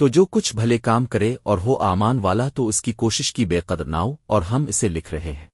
تو جو کچھ بھلے کام کرے اور ہو آمان والا تو اس کی کوشش کی بے قدر ناؤ اور ہم اسے لکھ رہے ہیں۔